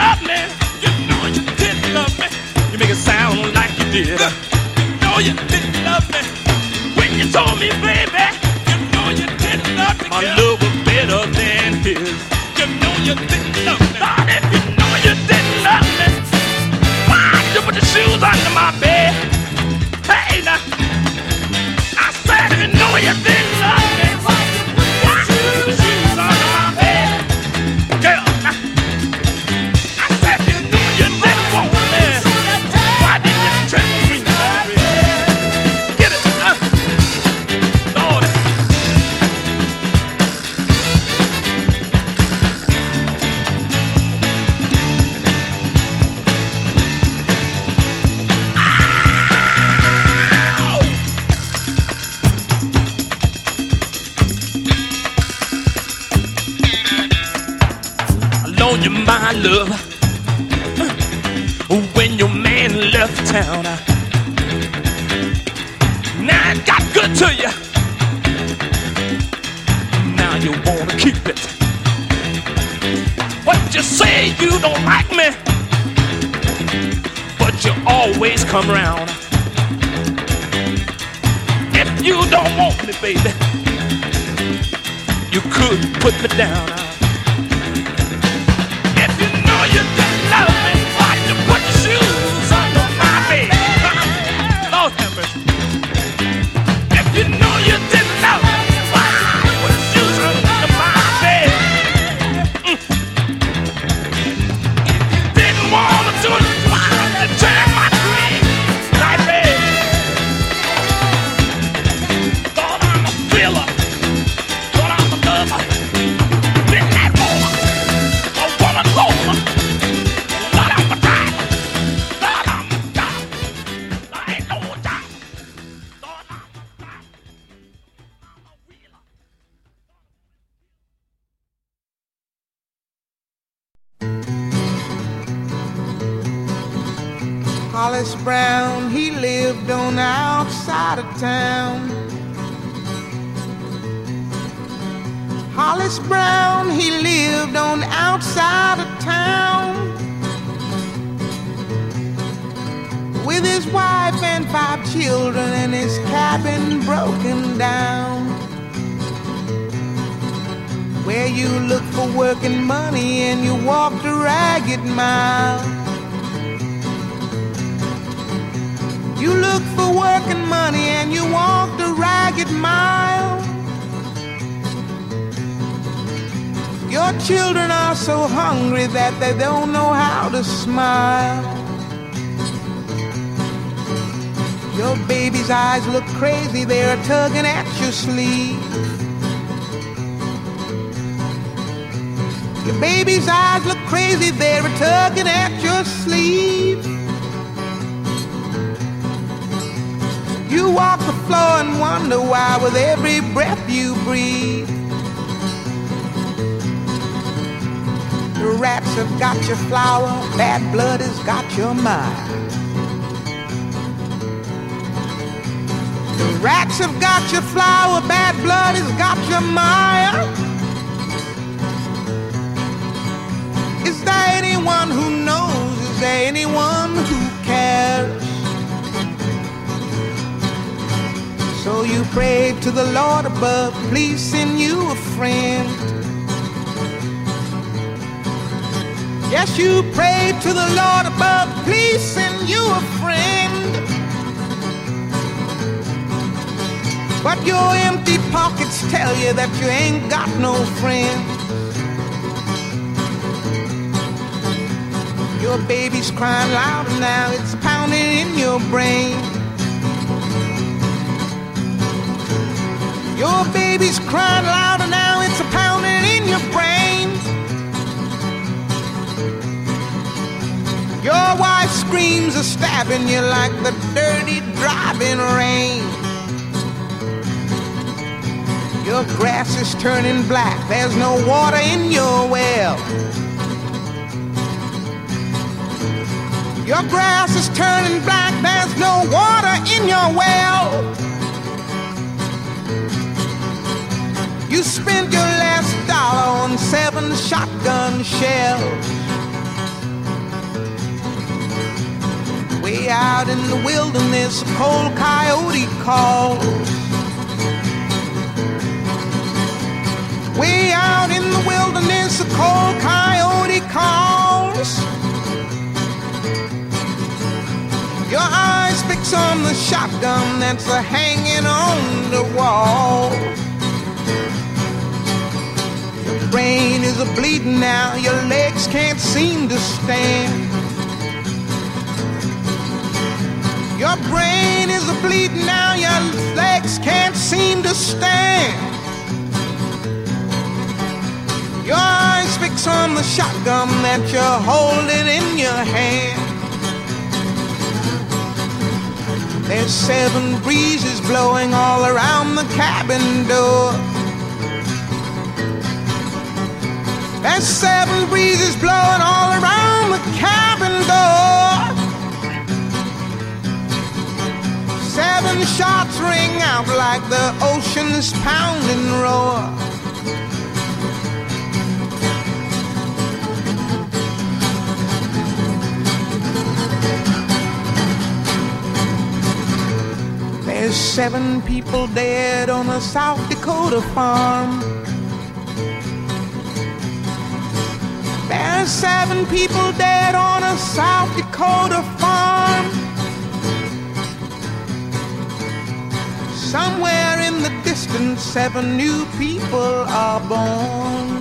love me, you know you didn't love me. You make it sound like you did. You know you didn't love me when you told me, baby. You know you didn't love me. My love was better than his. You know you didn't love me. Lord, if you know you didn't love me, why you put the shoes under my bed? Love when your man left town. Now it got good to you. Now you wanna keep it. What you say you don't like me, but you always come round. If you don't want me, baby, you could put me down. That they don't know how to smile. Your baby's eyes look crazy, they're tugging at your sleeve. Your baby's eyes look crazy, they're tugging at your sleeve. You walk the floor and wonder why with every breath you breathe. Rats have got your flower, bad blood has got your mind. The rats have got your flower, bad blood has got your mind. Is there anyone who knows? Is there anyone who cares? So you pray to the Lord above, please send you a friend. Yes, you prayed to the Lord above, please send you a friend. But your empty pockets tell you that you ain't got no friend. Your baby's crying louder now, it's pounding in your brain. Your baby's crying louder now, it's pounding in your brain. Your wife screams are stabbing you like the dirty driving rain. Your grass is turning black, there's no water in your well. Your grass is turning black, there's no water in your well. You spent your last dollar on seven shotgun shells. Way out in the wilderness, a cold coyote calls. Way out in the wilderness, a cold coyote calls. Your eyes fix on the shotgun that's a hanging on the wall. Your brain is a bleeding now, your legs can't seem to stand. Your brain is a bleeding now, your legs can't seem to stand. Your eyes fix on the shotgun that you're holding in your hand. There's seven breezes blowing all around the cabin door. There's seven breezes blowing all like the ocean's pounding roar. There's seven people dead on a South Dakota farm. There's seven people dead on a South Dakota Somewhere in the distance, seven new people are born.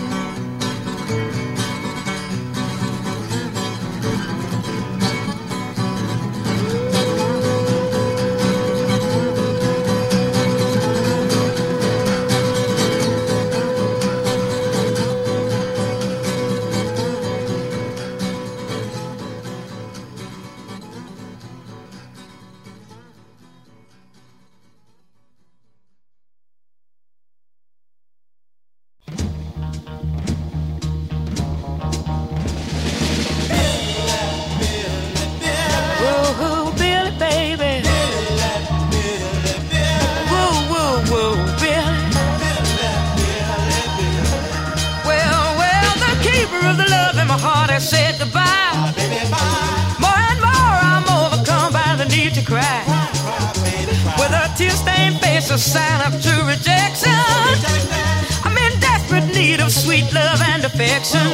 Said goodbye. More and more, I'm overcome by the need to cry. With a tear-stained face, a sign of true rejection. I'm in desperate need of sweet love and affection.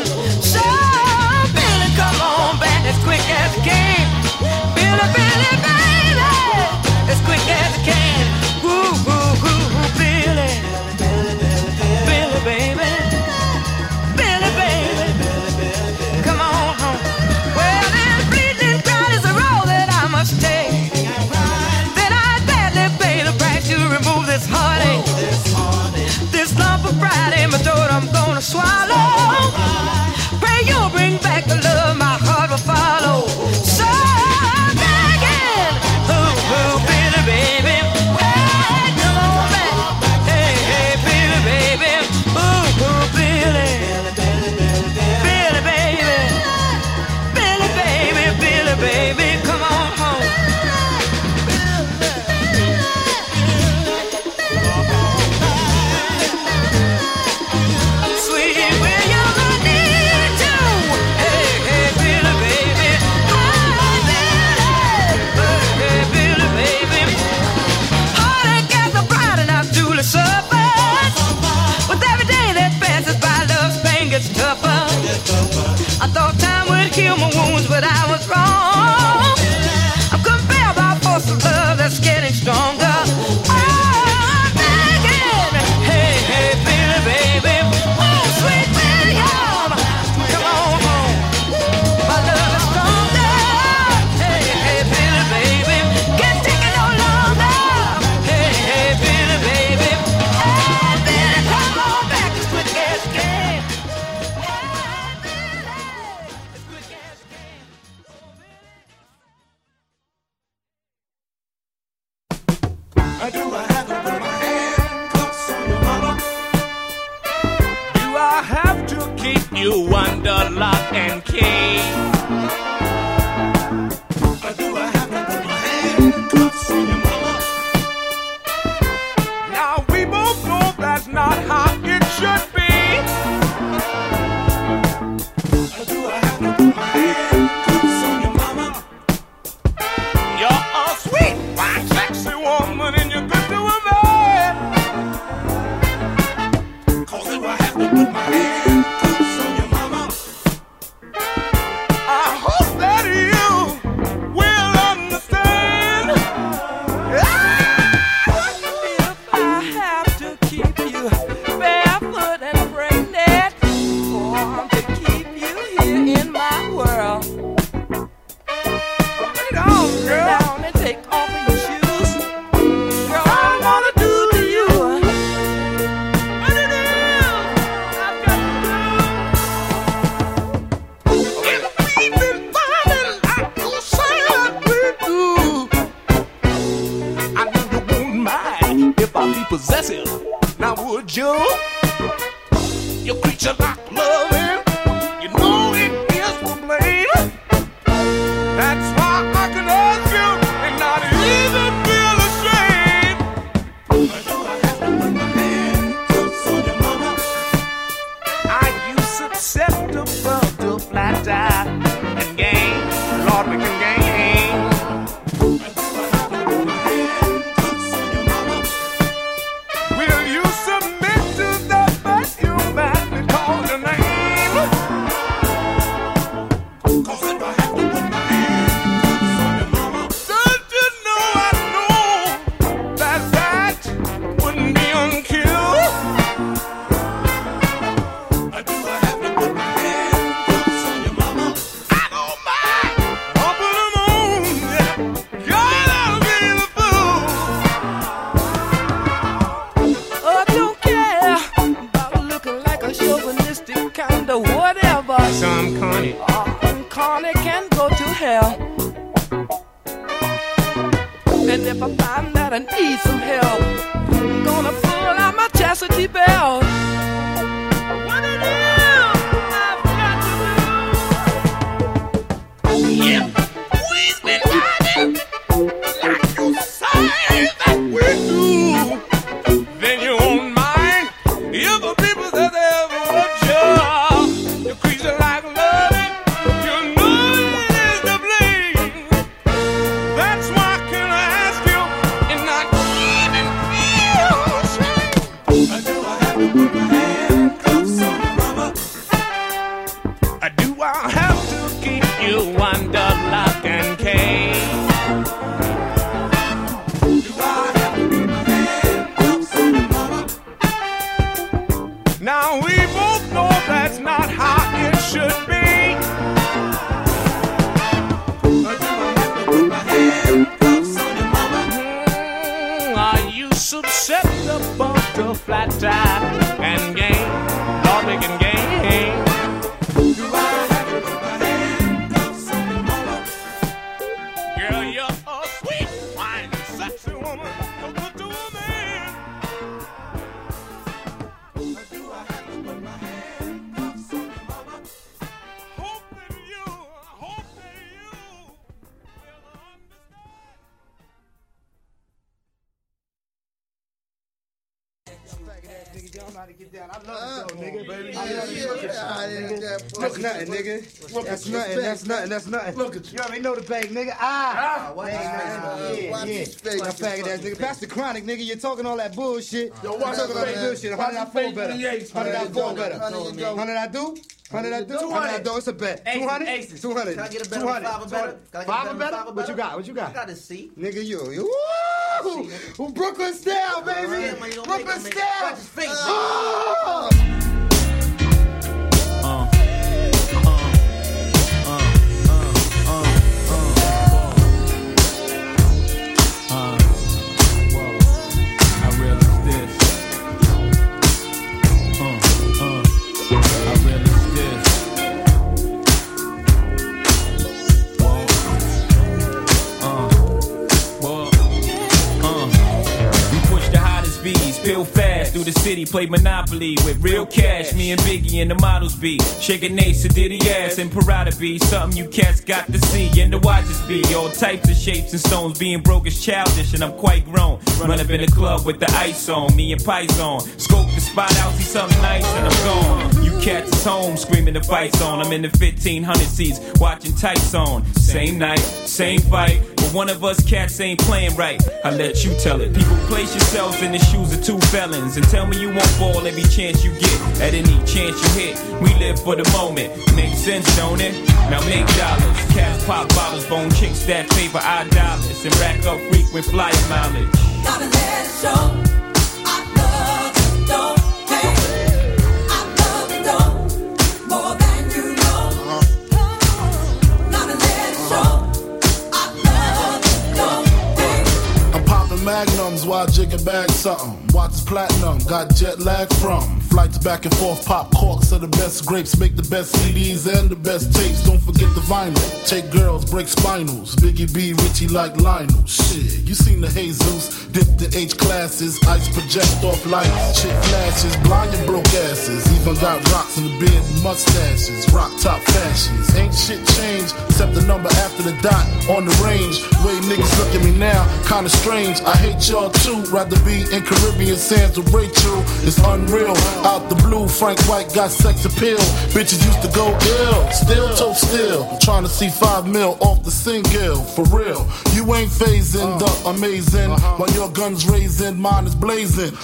alcoholic can go to hell. And if I find that I need some help, I'm gonna pull out my chastity belt. What it is I've got to do? Yeah. That's nothing. Look that's nothing. That's nothing. That's nothing. Look at you. You already know the bag, nigga. Ah. ah ain't nothing. Yeah, yeah. That faggot ass nigga. Pass the chronic, nigga. You're talking all that bullshit. Yo, watch talking all that bullshit. How did I fall better? How did I fall better? How did I do? Hundred I do? Hundred I do? It's a bet. Two hundred? Two hundred. Can I get a bet? Five or better? Five or better? What you got? What you got? I got a C. Nigga, you. you! Brooklyn style, baby. Brooklyn style. City, play Monopoly with real cash. Me and Biggie and the models be shaking Ace, Diddy ass, and Prada be something you cats got to see. And the watches be all types of shapes and stones. Being broke is childish, and I'm quite grown. Run up in the club with the ice on, me and Python. Scope the spot out, see something nice, and I'm gone. You cats is home, screaming the fights on. I'm in the 1500 seats, watching tights on. Same night, same fight. One of us cats ain't playing right. I let you tell it. People place yourselves in the shoes of two felons and tell me you won't fall every chance you get. At any chance you hit, we live for the moment. Makes sense, don't it? Now make dollars. Cats pop bottles, bone chicks that favor our dollars and rack up frequent flyer mileage. Gotta let it show. Magnums while jigging bag something. Watch platinum, got jet lag from. Flights back and forth, pop corks are the best grapes, make the best CDs and the best tapes. Don't forget the vinyl. Take girls, break spinals. Biggie B, Richie like Lionel. Shit, you seen the Jesus, dip the H classes, ice project off lights, chick flashes, blind and broke asses. Even got rocks in the beard mustaches, rock top fashions. Ain't shit changed except the number after the dot on the range. Way niggas look at me now, kinda strange. I hate y'all too. Rather be in Caribbean sands with Rachel. It's unreal. Out the blue, Frank White got sex appeal. Bitches used to go ill. Still toe still. Trying to see five mil off the single. For real. You ain't phasing the uh-huh. amazing. Uh-huh. While your gun's raising, mine is blazing.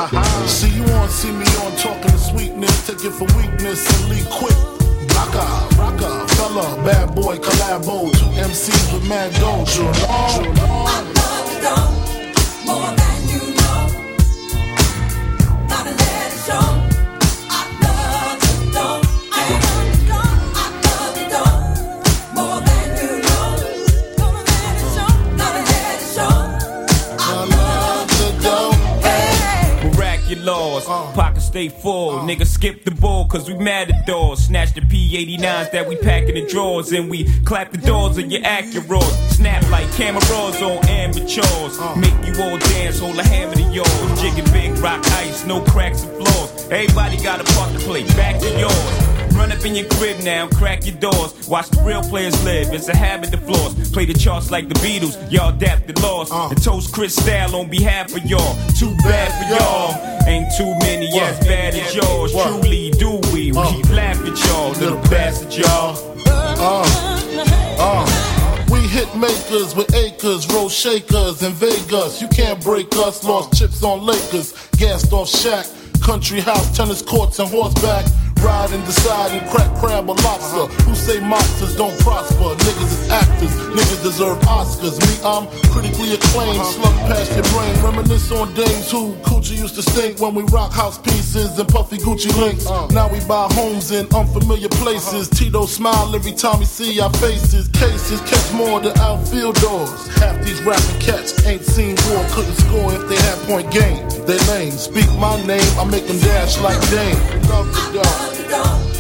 see you on, see me on talking to sweetness. Take it for weakness and leave quick. Rocka, rocka, fella, bad boy, collabo. Two MCs with mad dojo. I stay full. Uh. Nigga skip the ball cause we mad at doors. Snatch the P89s that we pack in the drawers. And we clap the doors of your Acura. Snap like cameras on amateurs. Uh. Make you all dance, hold a hammer to yours. Jigging big rock ice, no cracks and flaws. Everybody got a part to play, back to yours. Run up in your crib now, crack your doors. Watch the real players live. It's a habit to floss. Play the charts like the Beatles. Y'all adapt the loss. Uh. And toast Cristal on behalf of y'all. Too bad for y'all. Ain't too many as bad as yours. Truly do we. Uh. We laugh at y'all, little bastard y'all. Uh. Uh. We hit makers with acres, roll shakers in Vegas. You can't break us. Lost chips on Lakers, gassed off Shaq. Country house, tennis courts, and horseback. Ride and decide and crack crab or lobster. Who say monsters don't prosper? Niggas is actors, niggas deserve Oscars. Me, I'm critically acclaimed, uh-huh. slug past your brain. Reminisce on days who coochie used to stink when we rock house pieces and puffy Gucci links. Uh-huh. Now we buy homes in unfamiliar places. Uh-huh. Tito smile every time we see our faces. Cases catch more than outfield doors. Half these rapping cats ain't seen war, couldn't score if they had point game. They lame, speak my name, I make them dash like Dame. Love the dog. More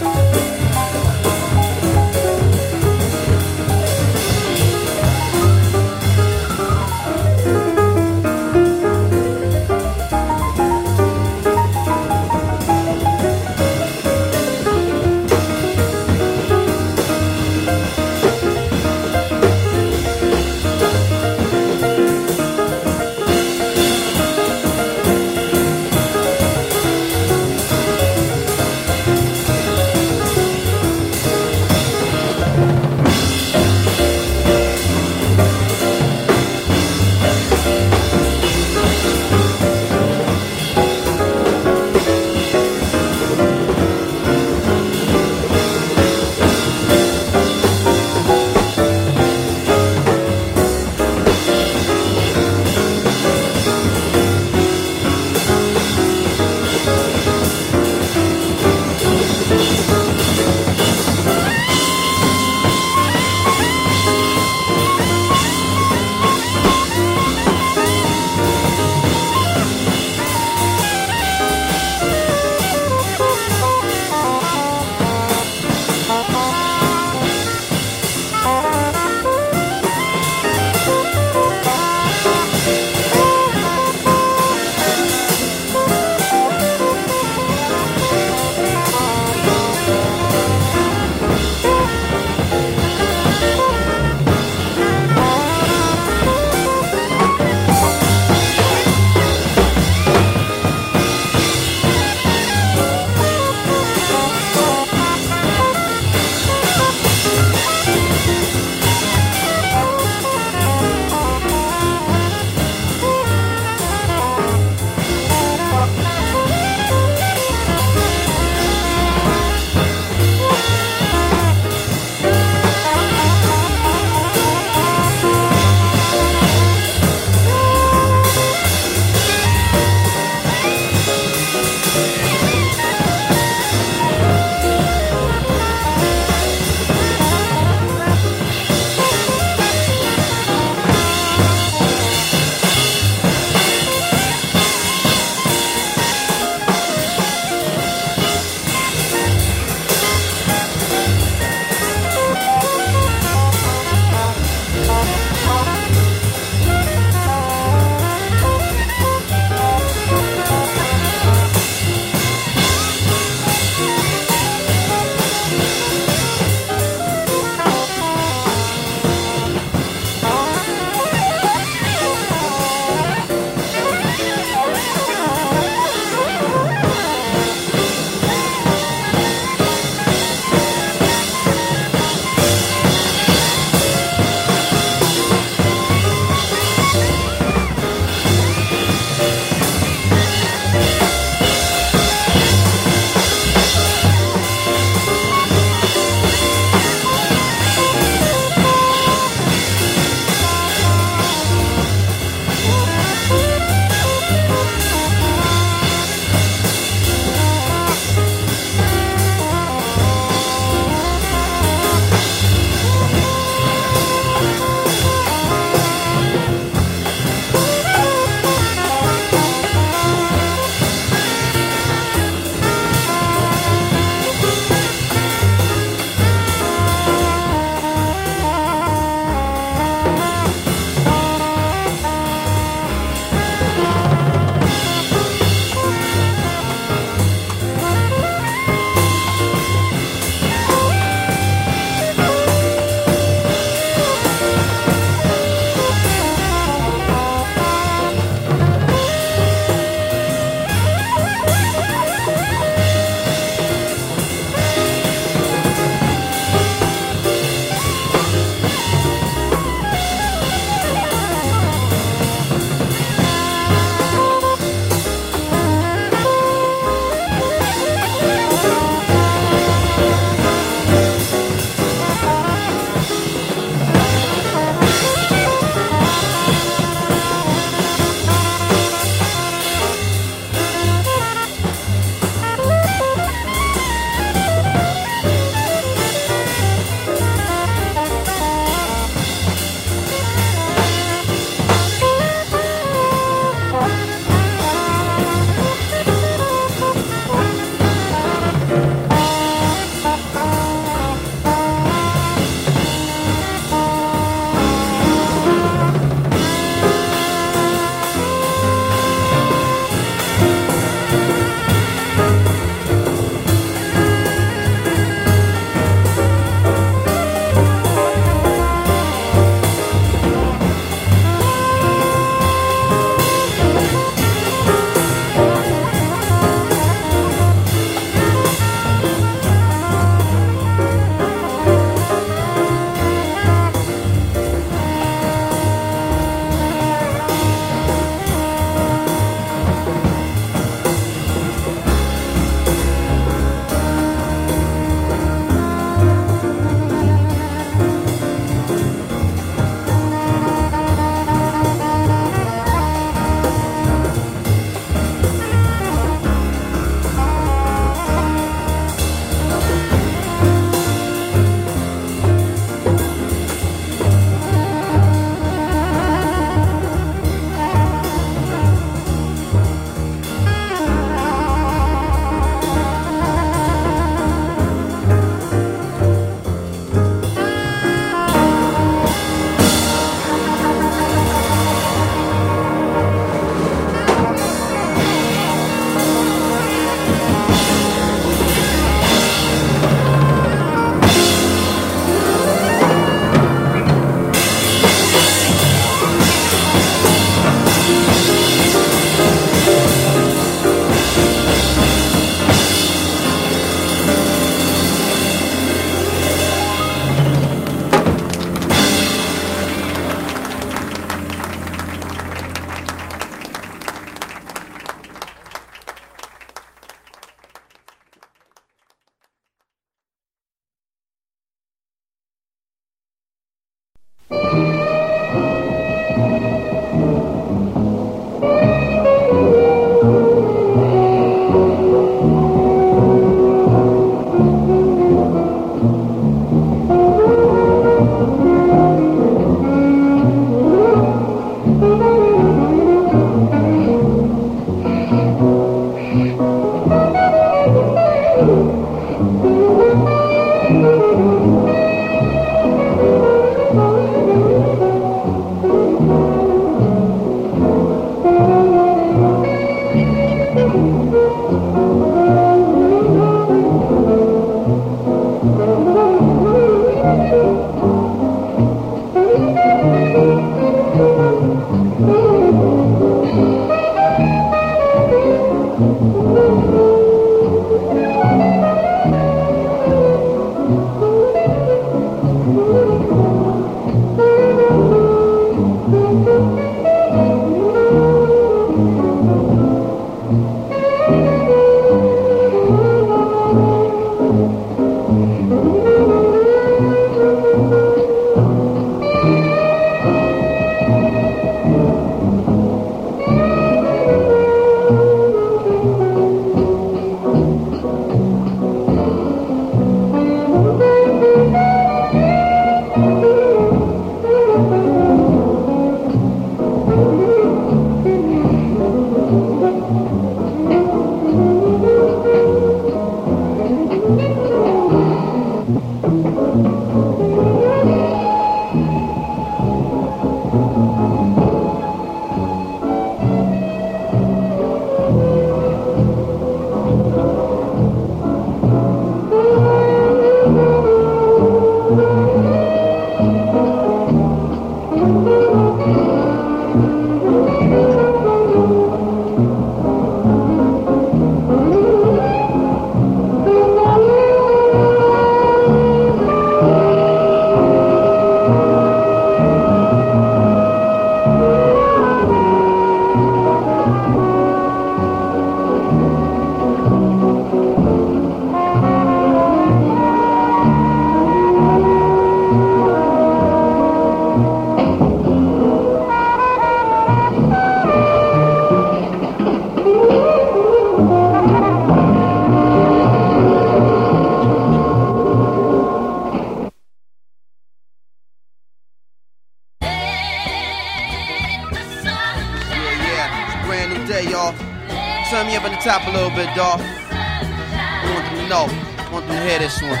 top a little bit, dawg. I want them to know. I want them to hear this one.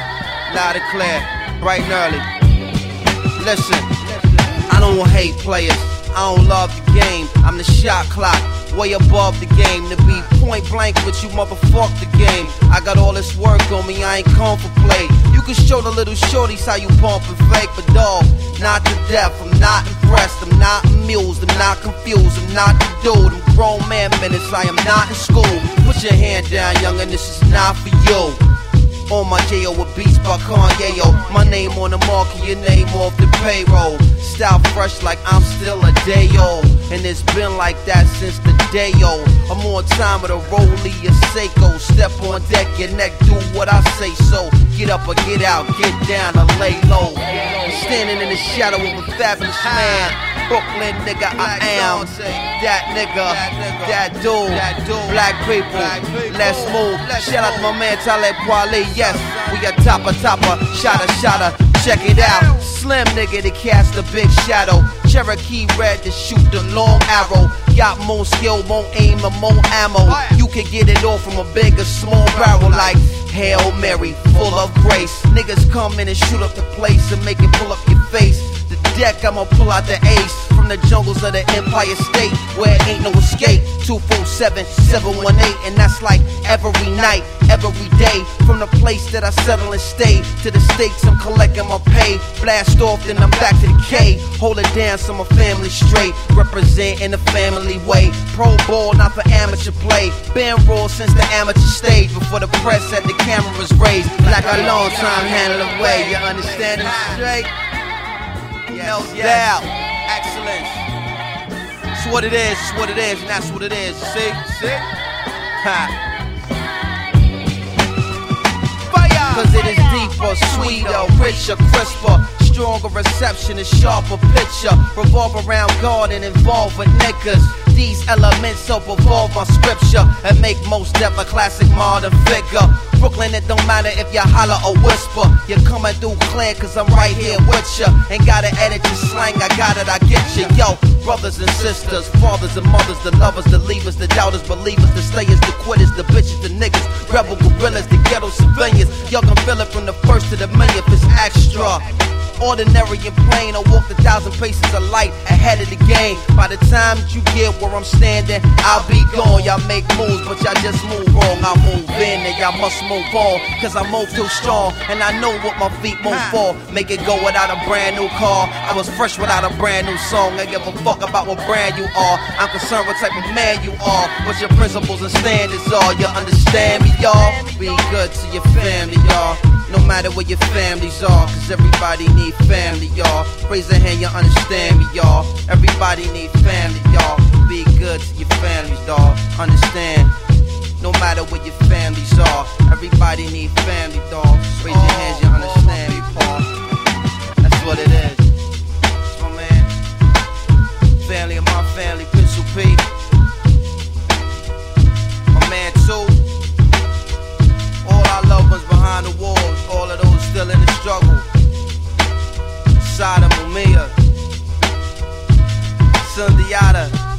Loud and clear, bright and early. Listen, I don't hate players. I don't love the game. I'm the shot clock way above the game. To be point blank with you, motherfuck the game. I got all this work on me, I ain't come for play. You can show the little shorties how you pump and fake, but dog, not to death. I'm not impressed, I'm not amused, I'm not confused, I'm not the dude. I'm grown man minutes, I am not in school. Put your hand down, young, and this is not for you. On my J.O. with beats by Kanye, yo. My name on the market, your name off the payroll. Style fresh like I'm still a day old. And it's been like that since the day old. I'm on time with a rollie, a Seiko. Step on deck, your neck, do what I say so. Get up or get out, get down or lay low. Standing in the shadow of a fabulous man. Brooklyn nigga, I am that nigga, that dude, black people. Let's move. Shout out to my man Talib Kweli. Yes, we a topper, topper, shotter, shotter. Check it out. Slim nigga to cast a big shadow. Cherokee red to shoot the long arrow. Got more skill, more aim, and more ammo. You can get it all from a big or small barrel like Hail Mary, full of grace. Niggas come in and shoot up the place and make it pull up your face deck, I'ma pull out the ace from the jungles of the Empire State where ain't no escape. 247 718, and that's like every night, every day. From the place that I settle and stay to the stakes, I'm collecting my pay. Blast off, then I'm back to the K. Hold it down so my family straight. Representing the family way. Pro ball, not for amateur play. Been raw since the amateur stage before the press had the cameras raised. Like a long time handle away. You understand it straight? Yes, yes. Excellence. It's what it is, it's what it is, and that's what it is. See? See? Ha. Cause it is deeper, sweeter, richer, crisper, stronger reception, a sharper picture. Revolve around God and involve with niggas. These elements help evolve my scripture and make Mos Def a classic modern figure. Brooklyn, it don't matter if you holler or whisper. You're coming through clear, cause I'm right here with ya. Ain't gotta edit your slang, I got it, I get you. Yo, brothers and sisters, fathers and mothers, the lovers, the leavers, the doubters, believers, the stayers, the quitters, the bitches, the niggas, rebel gorillas, the ghetto civilians. Y'all can feel it from the first to the millionth, it's extra ordinary and plain. I walk a thousand paces of light ahead of the game. By the time that you get where I'm standing, I'll be gone. Y'all make moves, but y'all just move wrong. I move in and y'all must move on. Cause I move too strong and I know what my feet move for. Make it go without a brand new car. I was fresh without a brand new song. I give a fuck about what brand you are. I'm concerned what type of man you are. What your principles and standards are. You understand me, y'all? Be good to your family, y'all. No matter where your families are, cause everybody need family, y'all. Raise a hand, you understand me, y'all. Everybody need family, y'all. Be good to your families, dawg. Understand. No matter where your families are, everybody need family, dawg. Raise your hands, you understand me, Paul. That's what it is. My man. Family of my family, Pencil P. My man, too. All our loved ones behind the walls, all of those still in the struggle. Sada Mumia, Sundiata,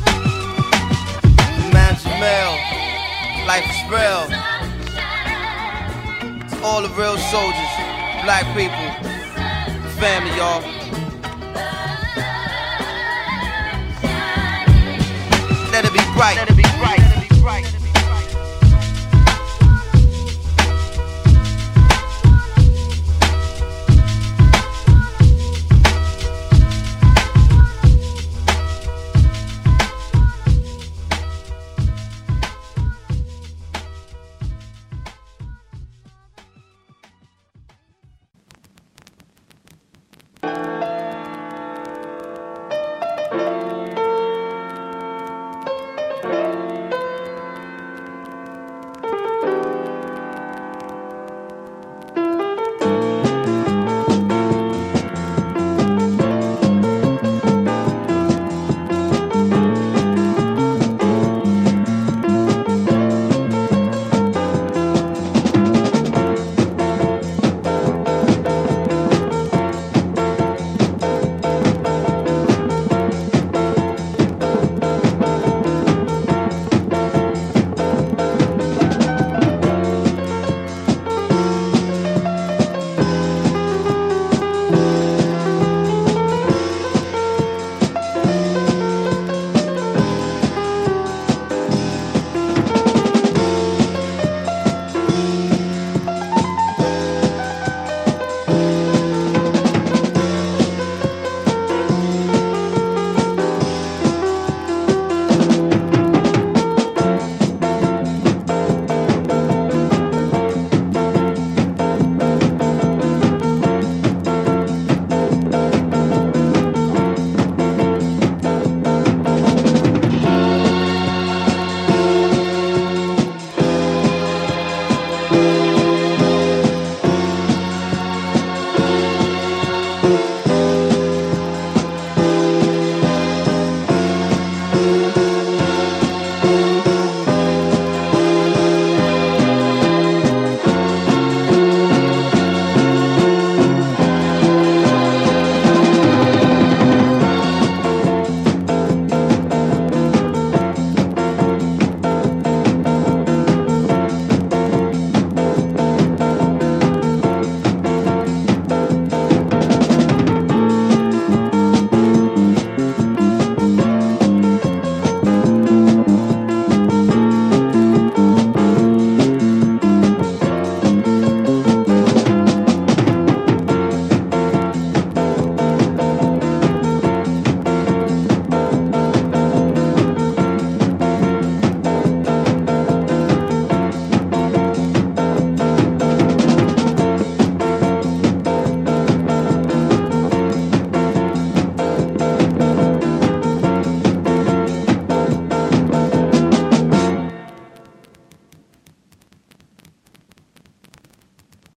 Man Life is real. All the real soldiers, black people, family, y'all. Let it be bright.